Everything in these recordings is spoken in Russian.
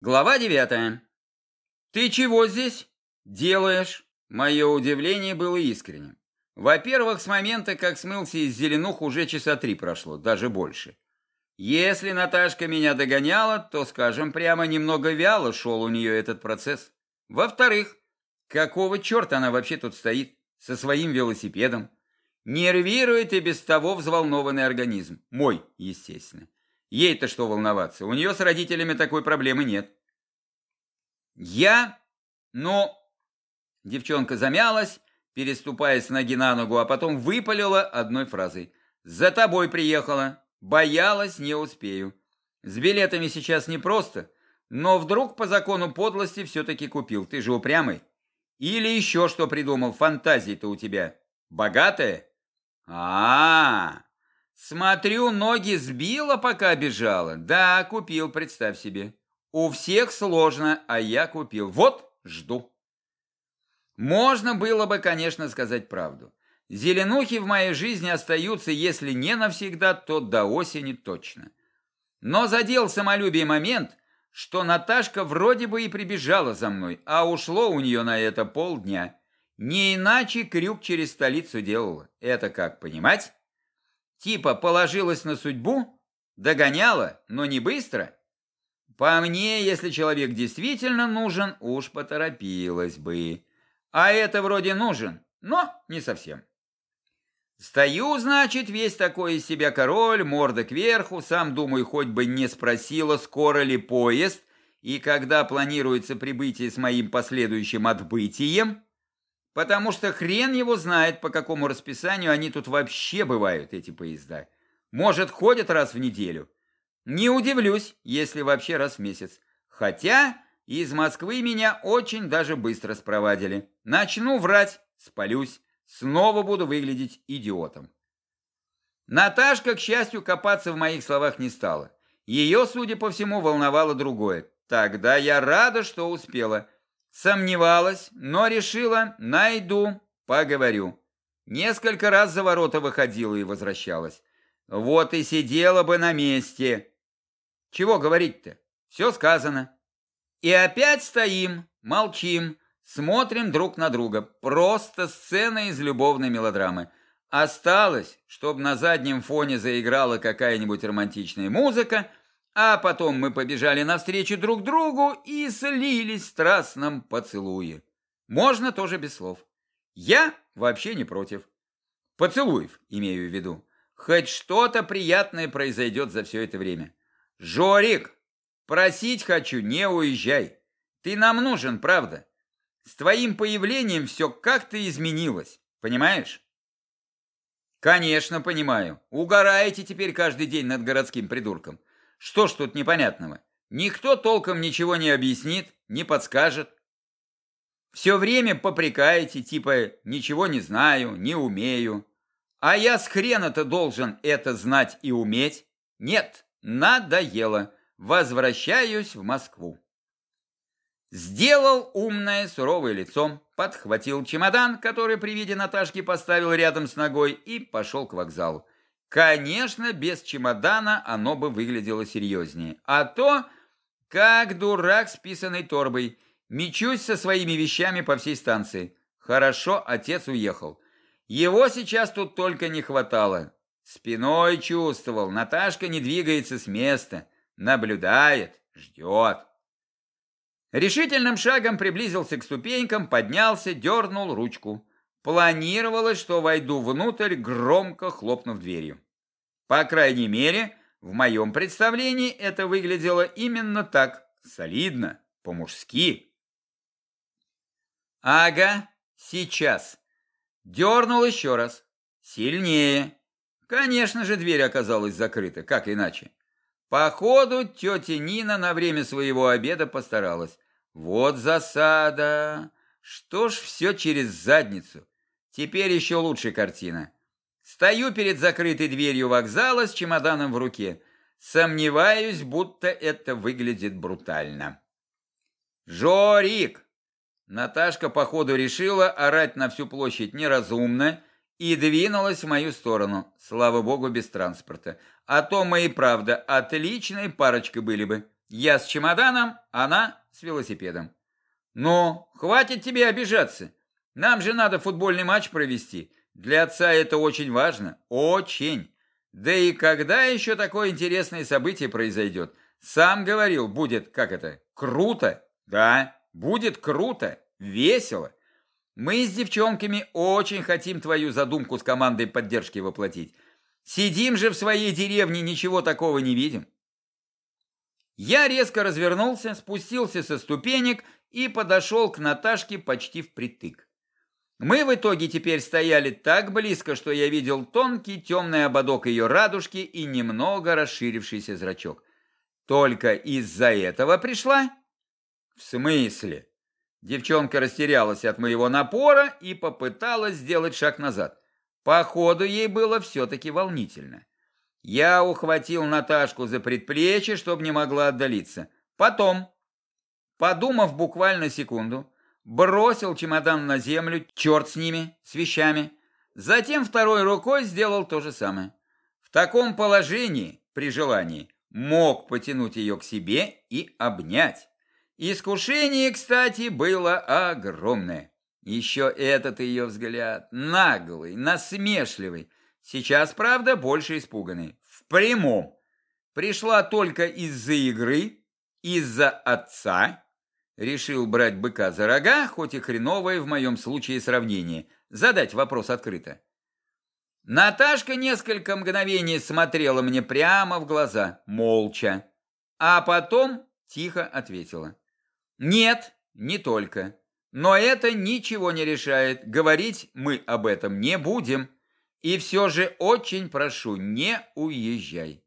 Глава девятая. «Ты чего здесь делаешь?» Мое удивление было искренним. Во-первых, с момента, как смылся из зеленух, уже часа три прошло, даже больше. Если Наташка меня догоняла, то, скажем прямо, немного вяло шел у нее этот процесс. Во-вторых, какого черта она вообще тут стоит со своим велосипедом? Нервирует и без того взволнованный организм. Мой, естественно. Ей-то что волноваться, у нее с родителями такой проблемы нет. Я, ну... Девчонка замялась, переступая с ноги на ногу, а потом выпалила одной фразой. «За тобой приехала. Боялась, не успею. С билетами сейчас непросто, но вдруг по закону подлости все-таки купил. Ты же упрямый. Или еще что придумал, фантазии-то у тебя. Богатая? а, -а, -а. Смотрю, ноги сбила, пока бежала. Да, купил, представь себе. У всех сложно, а я купил. Вот, жду. Можно было бы, конечно, сказать правду. Зеленухи в моей жизни остаются, если не навсегда, то до осени точно. Но задел самолюбие момент, что Наташка вроде бы и прибежала за мной, а ушло у нее на это полдня. Не иначе крюк через столицу делала. Это как понимать? Типа положилась на судьбу, догоняла, но не быстро. По мне, если человек действительно нужен, уж поторопилась бы. А это вроде нужен, но не совсем. Стою, значит, весь такой из себя король, морда кверху, сам думаю, хоть бы не спросила, скоро ли поезд, и когда планируется прибытие с моим последующим отбытием. Потому что хрен его знает, по какому расписанию они тут вообще бывают, эти поезда. Может, ходят раз в неделю. Не удивлюсь, если вообще раз в месяц. Хотя из Москвы меня очень даже быстро спровадили. Начну врать, спалюсь, снова буду выглядеть идиотом. Наташка, к счастью, копаться в моих словах не стала. Ее, судя по всему, волновало другое. Тогда я рада, что успела. Сомневалась, но решила, найду, поговорю. Несколько раз за ворота выходила и возвращалась. Вот и сидела бы на месте. Чего говорить-то? Все сказано. И опять стоим, молчим, смотрим друг на друга. Просто сцена из любовной мелодрамы. Осталось, чтобы на заднем фоне заиграла какая-нибудь романтичная музыка, а потом мы побежали навстречу друг другу и слились в страстном поцелуе. Можно тоже без слов. Я вообще не против. Поцелуев, имею в виду. Хоть что-то приятное произойдет за все это время. Жорик, просить хочу, не уезжай. Ты нам нужен, правда? С твоим появлением все как-то изменилось, понимаешь? Конечно, понимаю. Угораете теперь каждый день над городским придурком. Что ж тут непонятного? Никто толком ничего не объяснит, не подскажет. Все время попрекаете, типа «ничего не знаю, не умею». А я с хрена-то должен это знать и уметь? Нет, надоело. Возвращаюсь в Москву. Сделал умное суровое лицо, подхватил чемодан, который при виде Наташки поставил рядом с ногой и пошел к вокзалу. Конечно, без чемодана оно бы выглядело серьезнее. А то, как дурак с писаной торбой, мечусь со своими вещами по всей станции. Хорошо, отец уехал. Его сейчас тут только не хватало. Спиной чувствовал, Наташка не двигается с места, наблюдает, ждет. Решительным шагом приблизился к ступенькам, поднялся, дернул ручку. Планировалось, что войду внутрь, громко хлопнув дверью. По крайней мере, в моем представлении это выглядело именно так, солидно, по-мужски. Ага, сейчас. Дернул еще раз. Сильнее. Конечно же, дверь оказалась закрыта, как иначе. Походу, тетя Нина на время своего обеда постаралась. Вот засада. Что ж все через задницу. Теперь еще лучше картина. Стою перед закрытой дверью вокзала с чемоданом в руке. Сомневаюсь, будто это выглядит брутально. «Жорик!» Наташка, походу, решила орать на всю площадь неразумно и двинулась в мою сторону, слава богу, без транспорта. А то мы и правда отличной парочкой были бы. Я с чемоданом, она с велосипедом. «Ну, хватит тебе обижаться. Нам же надо футбольный матч провести. Для отца это очень важно. Очень. Да и когда еще такое интересное событие произойдет? Сам говорил, будет, как это, круто. Да, будет круто, весело. Мы с девчонками очень хотим твою задумку с командой поддержки воплотить. Сидим же в своей деревне, ничего такого не видим. Я резко развернулся, спустился со ступенек и подошел к Наташке почти впритык. Мы в итоге теперь стояли так близко, что я видел тонкий темный ободок ее радужки и немного расширившийся зрачок. Только из-за этого пришла? В смысле? Девчонка растерялась от моего напора и попыталась сделать шаг назад. Походу, ей было все-таки волнительно. Я ухватил Наташку за предплечье, чтобы не могла отдалиться. Потом, подумав буквально секунду, бросил чемодан на землю, черт с ними, с вещами. Затем второй рукой сделал то же самое. В таком положении, при желании, мог потянуть ее к себе и обнять. Искушение, кстати, было огромное. Еще этот ее взгляд, наглый, насмешливый. Сейчас, правда, больше испуганный. В прямом. Пришла только из-за игры, из-за отца. Решил брать быка за рога, хоть и хреновое в моем случае сравнение. Задать вопрос открыто. Наташка несколько мгновений смотрела мне прямо в глаза, молча. А потом тихо ответила. Нет, не только. Но это ничего не решает. Говорить мы об этом не будем. И все же очень прошу, не уезжай.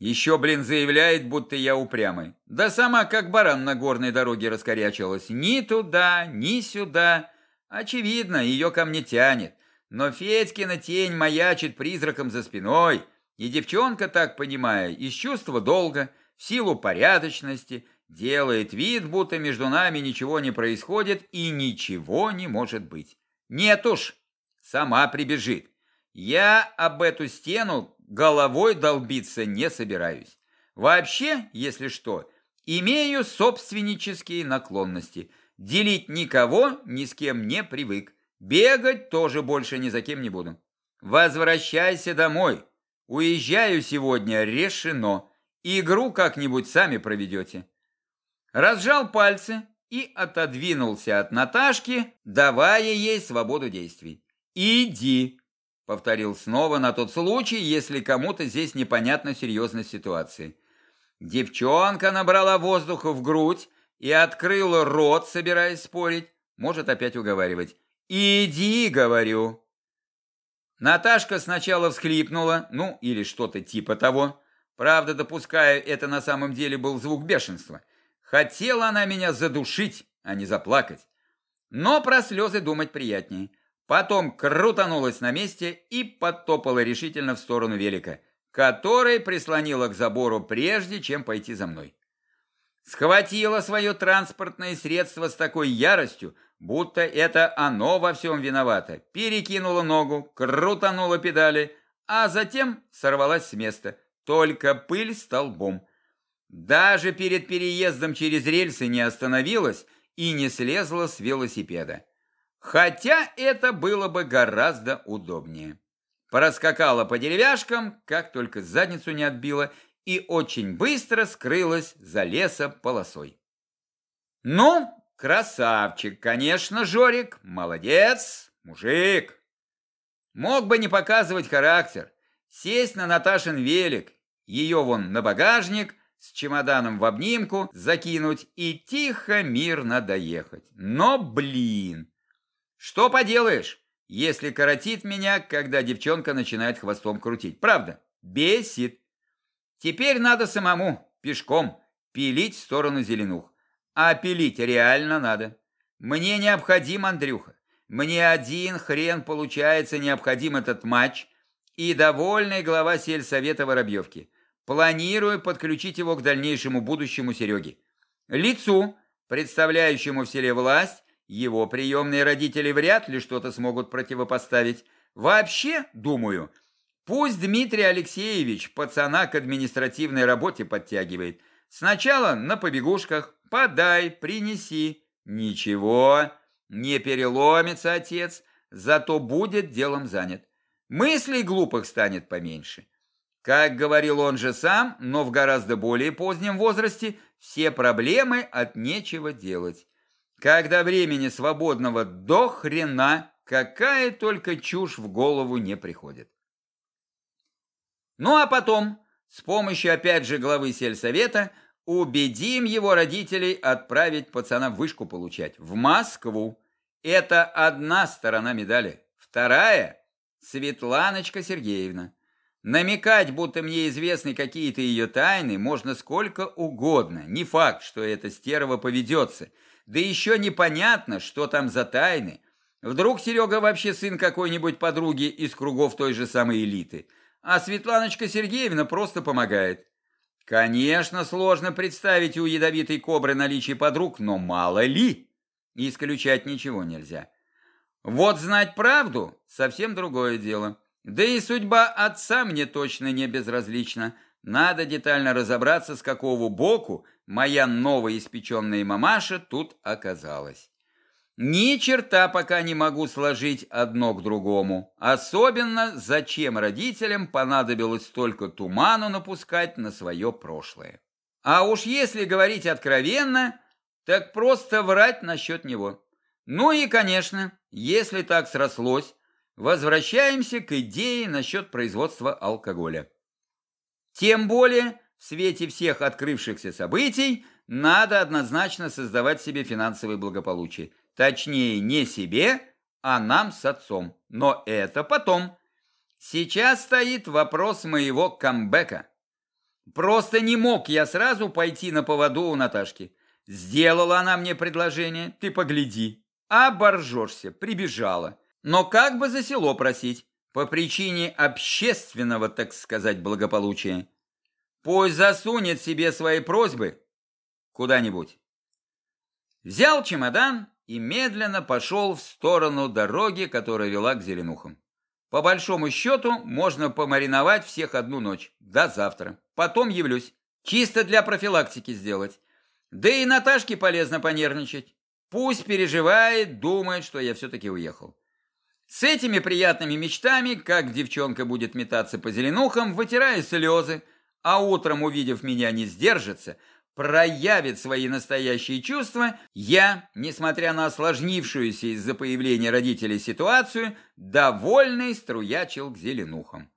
Еще, блин, заявляет, будто я упрямый. Да сама как баран на горной дороге раскорячилась. Ни туда, ни сюда. Очевидно, ее ко мне тянет. Но Федькина тень маячит призраком за спиной. И девчонка, так понимая, из чувства долга, в силу порядочности, Делает вид, будто между нами ничего не происходит и ничего не может быть. Нет уж, сама прибежит. Я об эту стену головой долбиться не собираюсь. Вообще, если что, имею собственнические наклонности. Делить никого ни с кем не привык. Бегать тоже больше ни за кем не буду. Возвращайся домой. Уезжаю сегодня, решено. Игру как-нибудь сами проведете разжал пальцы и отодвинулся от Наташки, давая ей свободу действий. «Иди», — повторил снова на тот случай, если кому-то здесь непонятна серьезность ситуации. Девчонка набрала воздуха в грудь и открыла рот, собираясь спорить, может опять уговаривать. «Иди», — говорю. Наташка сначала всхлипнула, ну или что-то типа того. Правда, допускаю, это на самом деле был звук бешенства. Хотела она меня задушить, а не заплакать. Но про слезы думать приятнее. Потом крутанулась на месте и подтопала решительно в сторону велика, который прислонила к забору прежде, чем пойти за мной. Схватила свое транспортное средство с такой яростью, будто это оно во всем виновато. Перекинула ногу, крутанула педали, а затем сорвалась с места. Только пыль столбом. Даже перед переездом через рельсы не остановилась и не слезла с велосипеда. Хотя это было бы гораздо удобнее. Проскакала по деревяшкам, как только задницу не отбила, и очень быстро скрылась за лесополосой. Ну, красавчик, конечно, Жорик, молодец, мужик. Мог бы не показывать характер, сесть на Наташин велик, ее вон на багажник, с чемоданом в обнимку, закинуть и тихо, мирно доехать. Но, блин, что поделаешь, если коротит меня, когда девчонка начинает хвостом крутить. Правда, бесит. Теперь надо самому, пешком, пилить в сторону зеленух. А пилить реально надо. Мне необходим, Андрюха. Мне один хрен получается необходим этот матч и довольный глава сельсовета Воробьевки. Планирую подключить его к дальнейшему будущему Сереге. Лицу, представляющему в селе власть, его приемные родители вряд ли что-то смогут противопоставить. Вообще, думаю, пусть Дмитрий Алексеевич пацана к административной работе подтягивает. Сначала на побегушках «подай, принеси». Ничего, не переломится отец, зато будет делом занят. Мыслей глупых станет поменьше. Как говорил он же сам, но в гораздо более позднем возрасте, все проблемы от нечего делать. Когда времени свободного до хрена, какая только чушь в голову не приходит. Ну а потом, с помощью опять же главы сельсовета, убедим его родителей отправить пацана в вышку получать, в Москву. Это одна сторона медали. Вторая – Светланочка Сергеевна. Намекать, будто мне известны какие-то ее тайны, можно сколько угодно. Не факт, что эта стерва поведется. Да еще непонятно, что там за тайны. Вдруг Серега вообще сын какой-нибудь подруги из кругов той же самой элиты. А Светланочка Сергеевна просто помогает. Конечно, сложно представить у ядовитой кобры наличие подруг, но мало ли. Исключать ничего нельзя. Вот знать правду – совсем другое дело. Да и судьба отца мне точно не безразлична. Надо детально разобраться, с какого боку моя новоиспеченная мамаша тут оказалась. Ни черта пока не могу сложить одно к другому. Особенно, зачем родителям понадобилось столько туману напускать на свое прошлое. А уж если говорить откровенно, так просто врать насчет него. Ну и, конечно, если так срослось, Возвращаемся к идее насчет производства алкоголя. Тем более, в свете всех открывшихся событий, надо однозначно создавать себе финансовое благополучие. Точнее, не себе, а нам с отцом. Но это потом. Сейчас стоит вопрос моего камбэка. Просто не мог я сразу пойти на поводу у Наташки. Сделала она мне предложение, ты погляди. Оборжешься, прибежала. Но как бы за село просить, по причине общественного, так сказать, благополучия. Пусть засунет себе свои просьбы куда-нибудь. Взял чемодан и медленно пошел в сторону дороги, которая вела к Зеленухам. По большому счету, можно помариновать всех одну ночь, до завтра. Потом явлюсь. Чисто для профилактики сделать. Да и Наташке полезно понервничать. Пусть переживает, думает, что я все-таки уехал. С этими приятными мечтами, как девчонка будет метаться по зеленухам, вытирая слезы, а утром, увидев меня, не сдержится, проявит свои настоящие чувства, я, несмотря на осложнившуюся из-за появления родителей ситуацию, довольный струячил к зеленухам.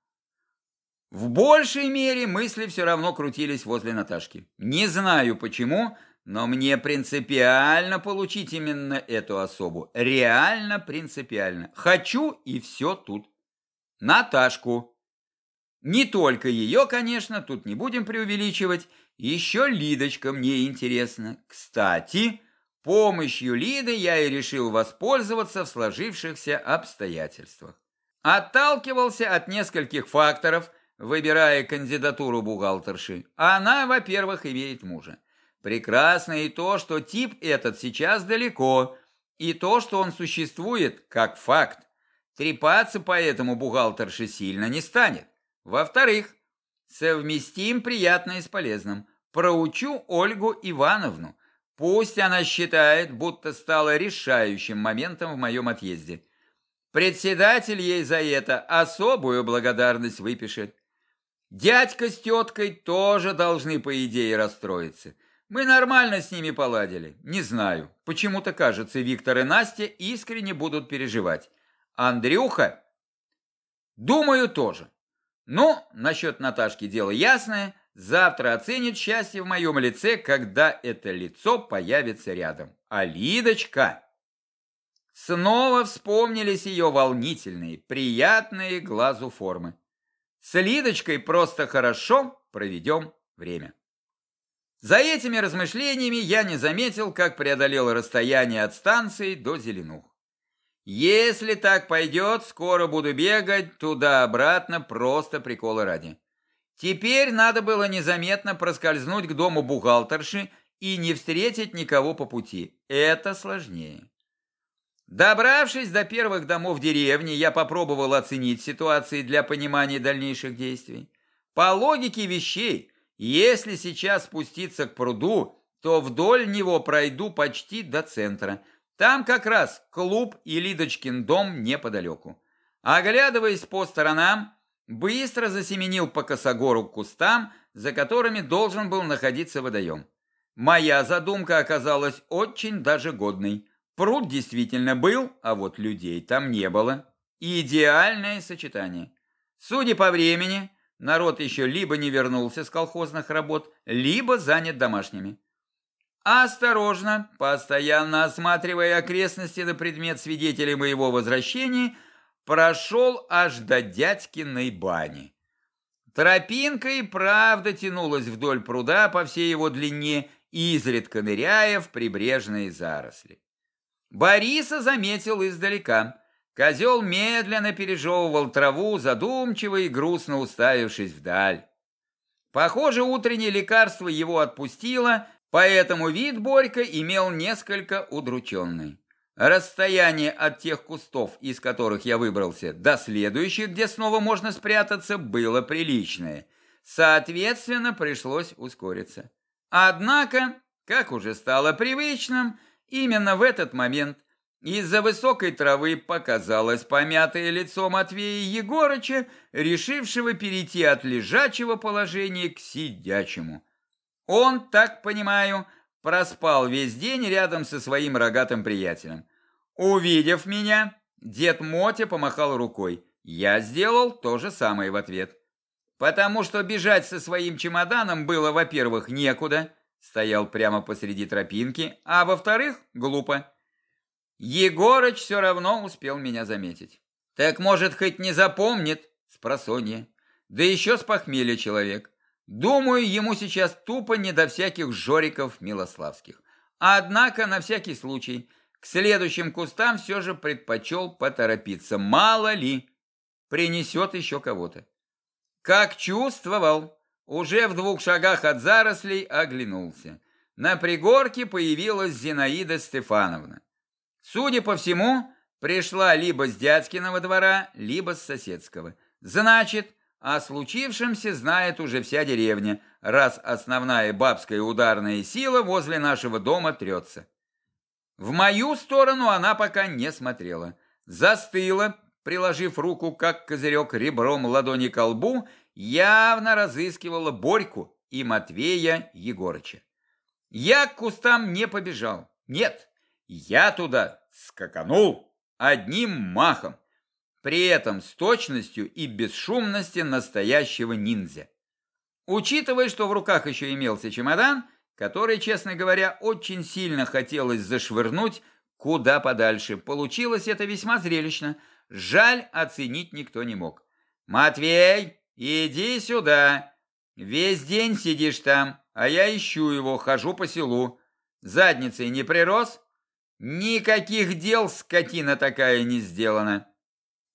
В большей мере мысли все равно крутились возле Наташки. Не знаю почему, но мне принципиально получить именно эту особу. Реально принципиально. Хочу и все тут. Наташку. Не только ее, конечно, тут не будем преувеличивать. Еще Лидочка мне интересна. Кстати, помощью Лиды я и решил воспользоваться в сложившихся обстоятельствах. Отталкивался от нескольких факторов, выбирая кандидатуру бухгалтерши. Она, во-первых, имеет мужа. Прекрасно и то, что тип этот сейчас далеко, и то, что он существует как факт. Трепаться по этому бухгалтерше сильно не станет. Во-вторых, совместим приятное с полезным. Проучу Ольгу Ивановну. Пусть она считает, будто стала решающим моментом в моем отъезде. Председатель ей за это особую благодарность выпишет. Дядька с теткой тоже должны, по идее, расстроиться. Мы нормально с ними поладили. Не знаю. Почему-то кажется, Виктор и Настя искренне будут переживать. Андрюха? Думаю, тоже. Но насчет Наташки дело ясное. Завтра оценит счастье в моем лице, когда это лицо появится рядом. А Лидочка... Снова вспомнились ее волнительные, приятные глазу формы. С Лидочкой просто хорошо проведем время. За этими размышлениями я не заметил, как преодолел расстояние от станции до Зеленух. Если так пойдет, скоро буду бегать туда-обратно просто прикола ради. Теперь надо было незаметно проскользнуть к дому бухгалтерши и не встретить никого по пути. Это сложнее. Добравшись до первых домов деревни, я попробовал оценить ситуации для понимания дальнейших действий. По логике вещей, Если сейчас спуститься к пруду, то вдоль него пройду почти до центра. Там как раз клуб и Лидочкин дом неподалеку. Оглядываясь по сторонам, быстро засеменил по косогору к кустам, за которыми должен был находиться водоем. Моя задумка оказалась очень даже годной. Пруд действительно был, а вот людей там не было. Идеальное сочетание. Судя по времени, народ еще либо не вернулся с колхозных работ, либо занят домашними. Осторожно, постоянно осматривая окрестности на предмет свидетелей моего возвращения, прошел аж до дядькиной бани. Тропинка и правда тянулась вдоль пруда по всей его длине, изредка ныряя в прибрежные заросли. Бориса заметил издалека. Козел медленно пережевывал траву, задумчиво и грустно уставившись вдаль. Похоже, утреннее лекарство его отпустило, Поэтому вид Борька имел несколько удрученный. Расстояние от тех кустов, из которых я выбрался, до следующих, где снова можно спрятаться, было приличное. Соответственно, пришлось ускориться. Однако, как уже стало привычным, именно в этот момент из-за высокой травы показалось помятое лицо Матвея Егорыча, решившего перейти от лежачего положения к сидячему. Он, так понимаю, проспал весь день рядом со своим рогатым приятелем. Увидев меня, дед Мотя помахал рукой. Я сделал то же самое в ответ. Потому что бежать со своим чемоданом было, во-первых, некуда, стоял прямо посреди тропинки, а во-вторых, глупо. Егорыч все равно успел меня заметить. Так может, хоть не запомнит, спросонья. Да еще с похмелья человек. Думаю, ему сейчас тупо не до всяких жориков милославских. Однако, на всякий случай, к следующим кустам все же предпочел поторопиться. Мало ли, принесет еще кого-то. Как чувствовал, уже в двух шагах от зарослей оглянулся. На пригорке появилась Зинаида Стефановна. Судя по всему, пришла либо с дядькиного двора, либо с соседского. Значит, о случившемся знает уже вся деревня, раз основная бабская ударная сила возле нашего дома трется. В мою сторону она пока не смотрела. Застыла, приложив руку, как козырек, ребром ладони к лбу, явно разыскивала Борьку и Матвея Егорыча. Я к кустам не побежал. Нет, я туда скаканул одним махом при этом с точностью и бесшумностью настоящего ниндзя. Учитывая, что в руках еще имелся чемодан, который, честно говоря, очень сильно хотелось зашвырнуть куда подальше, получилось это весьма зрелищно. Жаль, оценить никто не мог. «Матвей, иди сюда! Весь день сидишь там, а я ищу его, хожу по селу. Задницей не прирос? Никаких дел скотина такая не сделана!»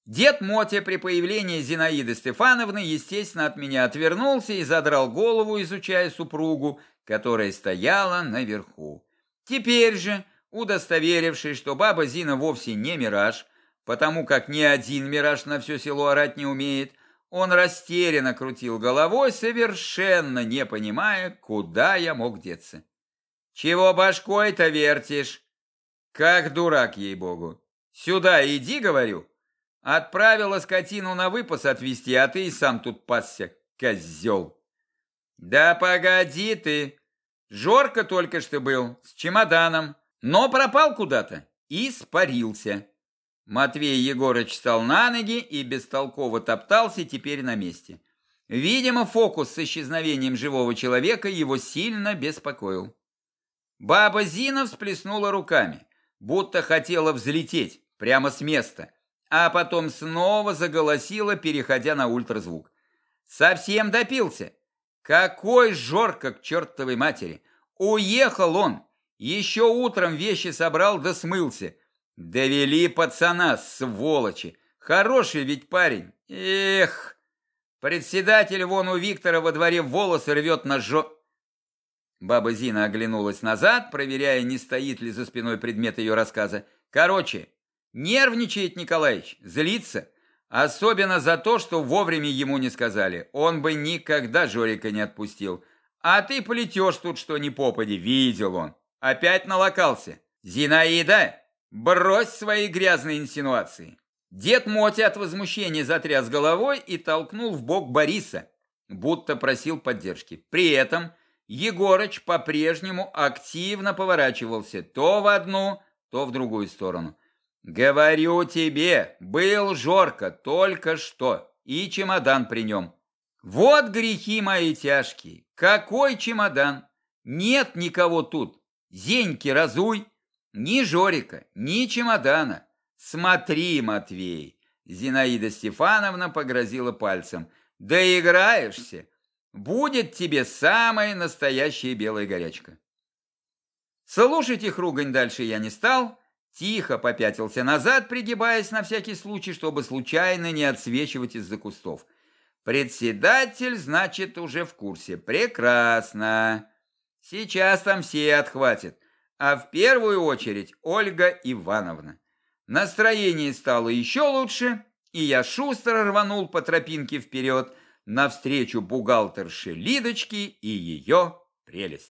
Дед Мотя при появлении Зинаиды Стефановны, естественно, от меня отвернулся и задрал голову, изучая супругу, которая стояла наверху. Теперь же, удостоверившись, что баба Зина вовсе не мираж, потому как ни один мираж на все село орать не умеет, он растерянно крутил головой, совершенно не понимая, куда я мог деться. «Чего башкой-то вертишь?» «Как дурак, ей-богу! Сюда иди, говорю!» Отправила скотину на выпас отвезти, а ты и сам тут пасся, козел. Да погоди ты. Жорка только что был, с чемоданом, но пропал куда-то и испарился. Матвей Егорыч встал на ноги и бестолково топтался теперь на месте. Видимо, фокус с исчезновением живого человека его сильно беспокоил. Баба Зина всплеснула руками, будто хотела взлететь прямо с места – а потом снова заголосила, переходя на ультразвук. Совсем допился. Какой жорка к чертовой матери. Уехал он. Еще утром вещи собрал да смылся. Довели пацана, сволочи. Хороший ведь парень. Эх. Председатель вон у Виктора во дворе волосы рвет на жо... Баба Зина оглянулась назад, проверяя, не стоит ли за спиной предмет ее рассказа. Короче, Нервничает Николаевич, злится. Особенно за то, что вовремя ему не сказали. Он бы никогда Жорика не отпустил. А ты плетешь тут что ни попади, видел он. Опять налокался. Зинаида, брось свои грязные инсинуации. Дед Мотя от возмущения затряс головой и толкнул в бок Бориса, будто просил поддержки. При этом Егорыч по-прежнему активно поворачивался то в одну, то в другую сторону. «Говорю тебе, был Жорка только что, и чемодан при нем. Вот грехи мои тяжкие. Какой чемодан? Нет никого тут. Зеньки разуй. Ни Жорика, ни чемодана. Смотри, Матвей. Зинаида Стефановна погрозила пальцем. Доиграешься. Будет тебе самая настоящая белая горячка. Слушать их ругань дальше я не стал. Тихо попятился назад, пригибаясь на всякий случай, чтобы случайно не отсвечивать из-за кустов. Председатель, значит, уже в курсе. Прекрасно. Сейчас там все отхватят. А в первую очередь Ольга Ивановна. Настроение стало еще лучше, и я шустро рванул по тропинке вперед навстречу бухгалтерше Лидочке и ее прелесть.